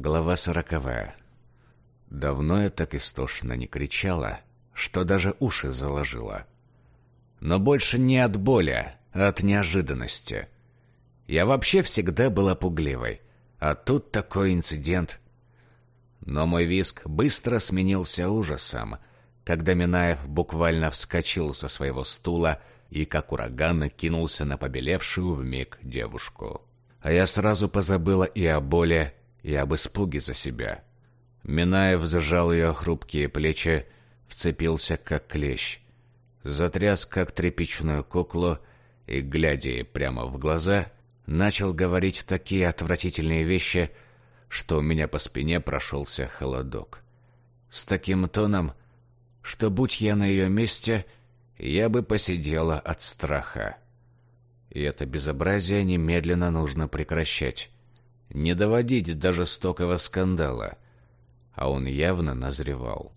Глава сороковая. Давно я так истошно не кричала, что даже уши заложила. Но больше не от боли, а от неожиданности. Я вообще всегда была пугливой, а тут такой инцидент. Но мой виск быстро сменился ужасом, когда Минаев буквально вскочил со своего стула и, как ураган, кинулся на побелевшую вмиг девушку. А я сразу позабыла и о боли, и об испуге за себя. Минаев зажал ее хрупкие плечи, вцепился как клещ, затряс как тряпичную куклу и, глядя ей прямо в глаза, начал говорить такие отвратительные вещи, что у меня по спине прошелся холодок. С таким тоном, что, будь я на ее месте, я бы посидела от страха. И это безобразие немедленно нужно прекращать. Не доводить до жестокого скандала. А он явно назревал.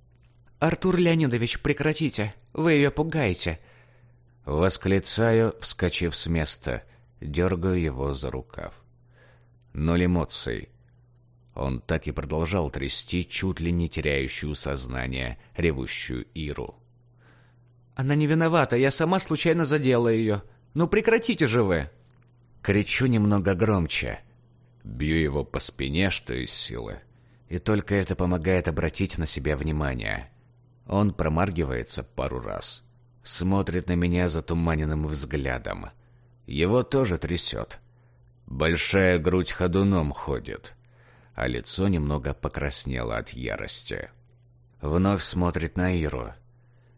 «Артур Леонидович, прекратите! Вы ее пугаете!» Восклицаю, вскочив с места, дергаю его за рукав. Ноль эмоций. Он так и продолжал трясти чуть ли не теряющую сознание, ревущую Иру. «Она не виновата, я сама случайно задела ее. Ну прекратите же вы!» Кричу немного громче. Бью его по спине, что из силы. И только это помогает обратить на себя внимание. Он промаргивается пару раз. Смотрит на меня затуманенным взглядом. Его тоже трясет. Большая грудь ходуном ходит, а лицо немного покраснело от ярости. Вновь смотрит на Иру.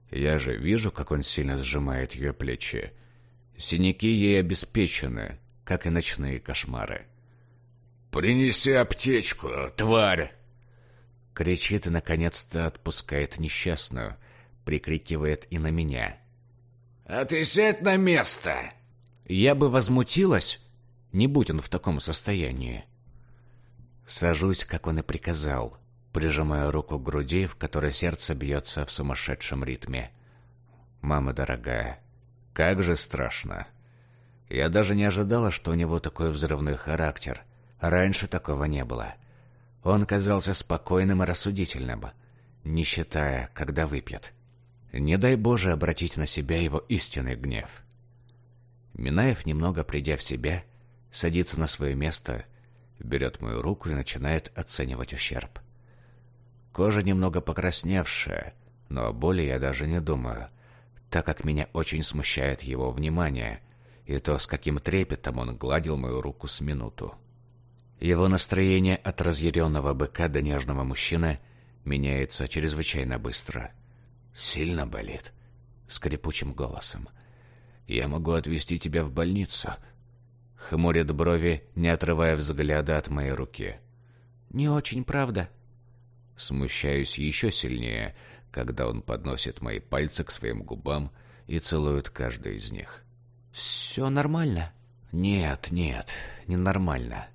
Я же вижу, как он сильно сжимает ее плечи. Синяки ей обеспечены, как и ночные кошмары. «Принеси аптечку, тварь!» Кричит и, наконец-то, отпускает несчастную. Прикрикивает и на меня. «А ты сядь на место!» Я бы возмутилась, не будь он в таком состоянии. Сажусь, как он и приказал, прижимая руку к груди, в которой сердце бьется в сумасшедшем ритме. «Мама дорогая, как же страшно!» Я даже не ожидала, что у него такой взрывной характер. Раньше такого не было. Он казался спокойным и рассудительным, не считая, когда выпьет. Не дай Боже обратить на себя его истинный гнев. Минаев, немного придя в себя, садится на свое место, берет мою руку и начинает оценивать ущерб. Кожа немного покрасневшая, но о боли я даже не думаю, так как меня очень смущает его внимание и то, с каким трепетом он гладил мою руку с минуту. Его настроение от разъяренного быка до нежного мужчины меняется чрезвычайно быстро. «Сильно болит?» — скрипучим голосом. «Я могу отвезти тебя в больницу». Хмурит брови, не отрывая взгляда от моей руки. «Не очень, правда?» Смущаюсь еще сильнее, когда он подносит мои пальцы к своим губам и целует каждый из них. «Все нормально?» «Нет, нет, не нормально.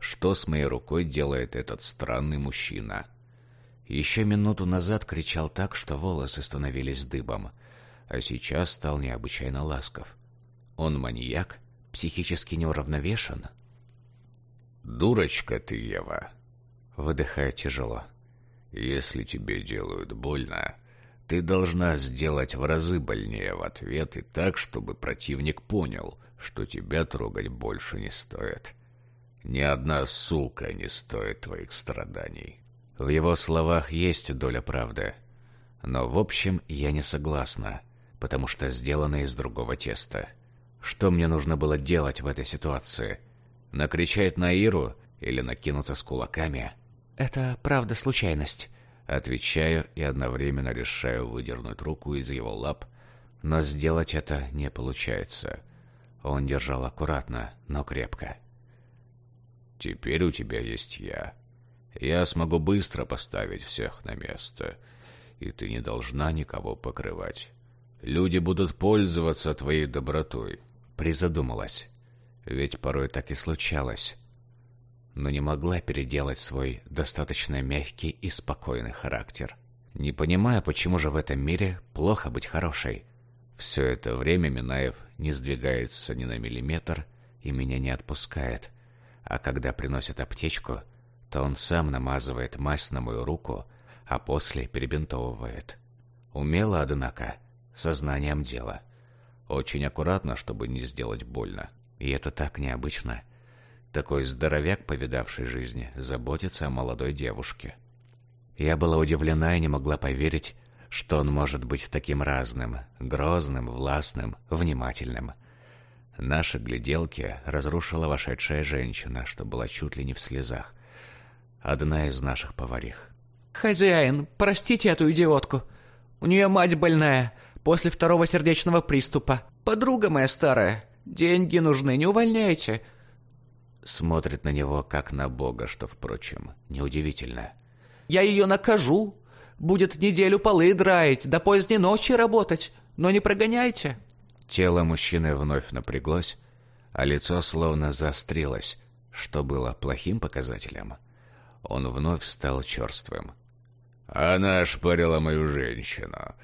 Что с моей рукой делает этот странный мужчина? Еще минуту назад кричал так, что волосы становились дыбом, а сейчас стал необычайно ласков. Он маньяк, психически неуравновешен. «Дурочка ты, Ева!» Выдыхая тяжело. «Если тебе делают больно, ты должна сделать в разы больнее в ответ и так, чтобы противник понял, что тебя трогать больше не стоит. Ни одна сука не стоит твоих страданий. В его словах есть доля правды. Но в общем я не согласна, потому что сделано из другого теста. Что мне нужно было делать в этой ситуации? Накричать на Иру или накинуться с кулаками? Это правда случайность. Отвечаю и одновременно решаю выдернуть руку из его лап, но сделать это не получается. Он держал аккуратно, но крепко. Теперь у тебя есть я. Я смогу быстро поставить всех на место, и ты не должна никого покрывать. Люди будут пользоваться твоей добротой. Призадумалась. Ведь порой так и случалось. Но не могла переделать свой достаточно мягкий и спокойный характер. Не понимая, почему же в этом мире плохо быть хорошей. Все это время Минаев не сдвигается ни на миллиметр и меня не отпускает – а когда приносят аптечку, то он сам намазывает мазь на мою руку, а после перебинтовывает. Умело, однако, сознанием дела. Очень аккуратно, чтобы не сделать больно. И это так необычно. Такой здоровяк, повидавший жизни, заботится о молодой девушке. Я была удивлена и не могла поверить, что он может быть таким разным, грозным, властным, внимательным. Наши гляделки разрушила вошедшая женщина, что была чуть ли не в слезах. Одна из наших поварих. «Хозяин, простите эту идиотку. У нее мать больная, после второго сердечного приступа. Подруга моя старая. Деньги нужны, не увольняйте». Смотрит на него, как на бога, что, впрочем, неудивительно. «Я ее накажу. Будет неделю полы драить, до поздней ночи работать. Но не прогоняйте». Тело мужчины вновь напряглось, а лицо словно заострилось, что было плохим показателем. Он вновь стал черствым. «Она шпарила мою женщину.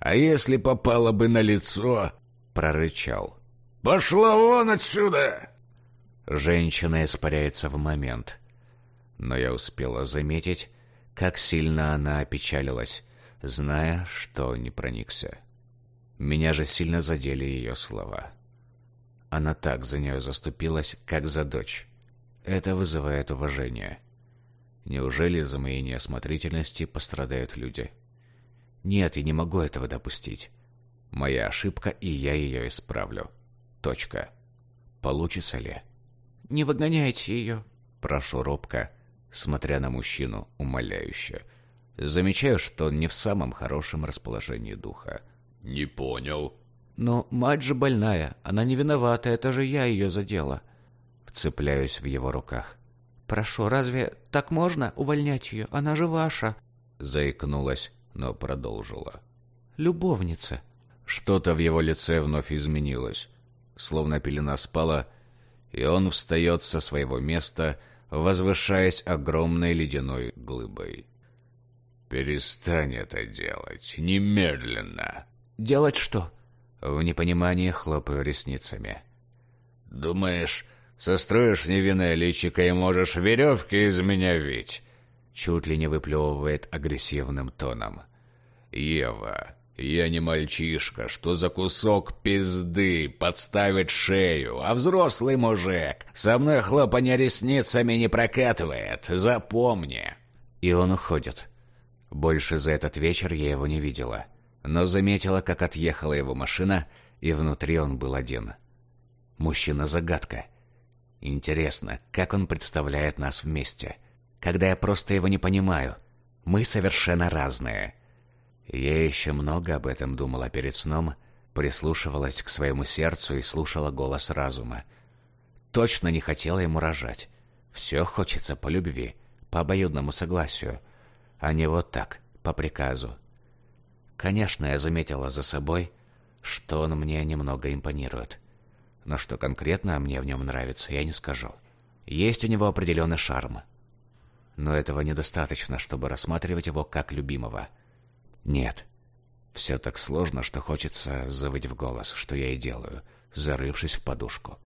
А если попала бы на лицо...» — прорычал. «Пошла вон отсюда!» Женщина испаряется в момент. Но я успела заметить, как сильно она опечалилась, зная, что не проникся. Меня же сильно задели ее слова. Она так за нее заступилась, как за дочь. Это вызывает уважение. Неужели из-за моей неосмотрительности пострадают люди? Нет, я не могу этого допустить. Моя ошибка, и я ее исправлю. Точка. Получится ли? «Не выгоняйте ее», — прошу робко, смотря на мужчину умоляюще. Замечаю, что он не в самом хорошем расположении духа. «Не понял». «Но мать же больная, она не виновата, это же я ее задела». Вцепляюсь в его руках. «Прошу, разве так можно увольнять ее? Она же ваша». Заикнулась, но продолжила. «Любовница». Что-то в его лице вновь изменилось. Словно пелена спала, и он встает со своего места, возвышаясь огромной ледяной глыбой. «Перестань это делать, немедленно!» «Делать что?» В непонимании хлопаю ресницами. «Думаешь, состроишь невинное личико и можешь веревки из меня вить?» Чуть ли не выплевывает агрессивным тоном. «Ева, я не мальчишка, что за кусок пизды подставить шею, а взрослый мужик. Со мной хлопанье ресницами не прокатывает, запомни!» И он уходит. Больше за этот вечер я его не видела но заметила, как отъехала его машина, и внутри он был один. Мужчина-загадка. Интересно, как он представляет нас вместе, когда я просто его не понимаю. Мы совершенно разные. Я еще много об этом думала перед сном, прислушивалась к своему сердцу и слушала голос разума. Точно не хотела ему рожать. Все хочется по любви, по обоюдному согласию, а не вот так, по приказу. Конечно, я заметила за собой, что он мне немного импонирует. Но что конкретно мне в нем нравится, я не скажу. Есть у него определенный шарм. Но этого недостаточно, чтобы рассматривать его как любимого. Нет. Все так сложно, что хочется завыть в голос, что я и делаю, зарывшись в подушку.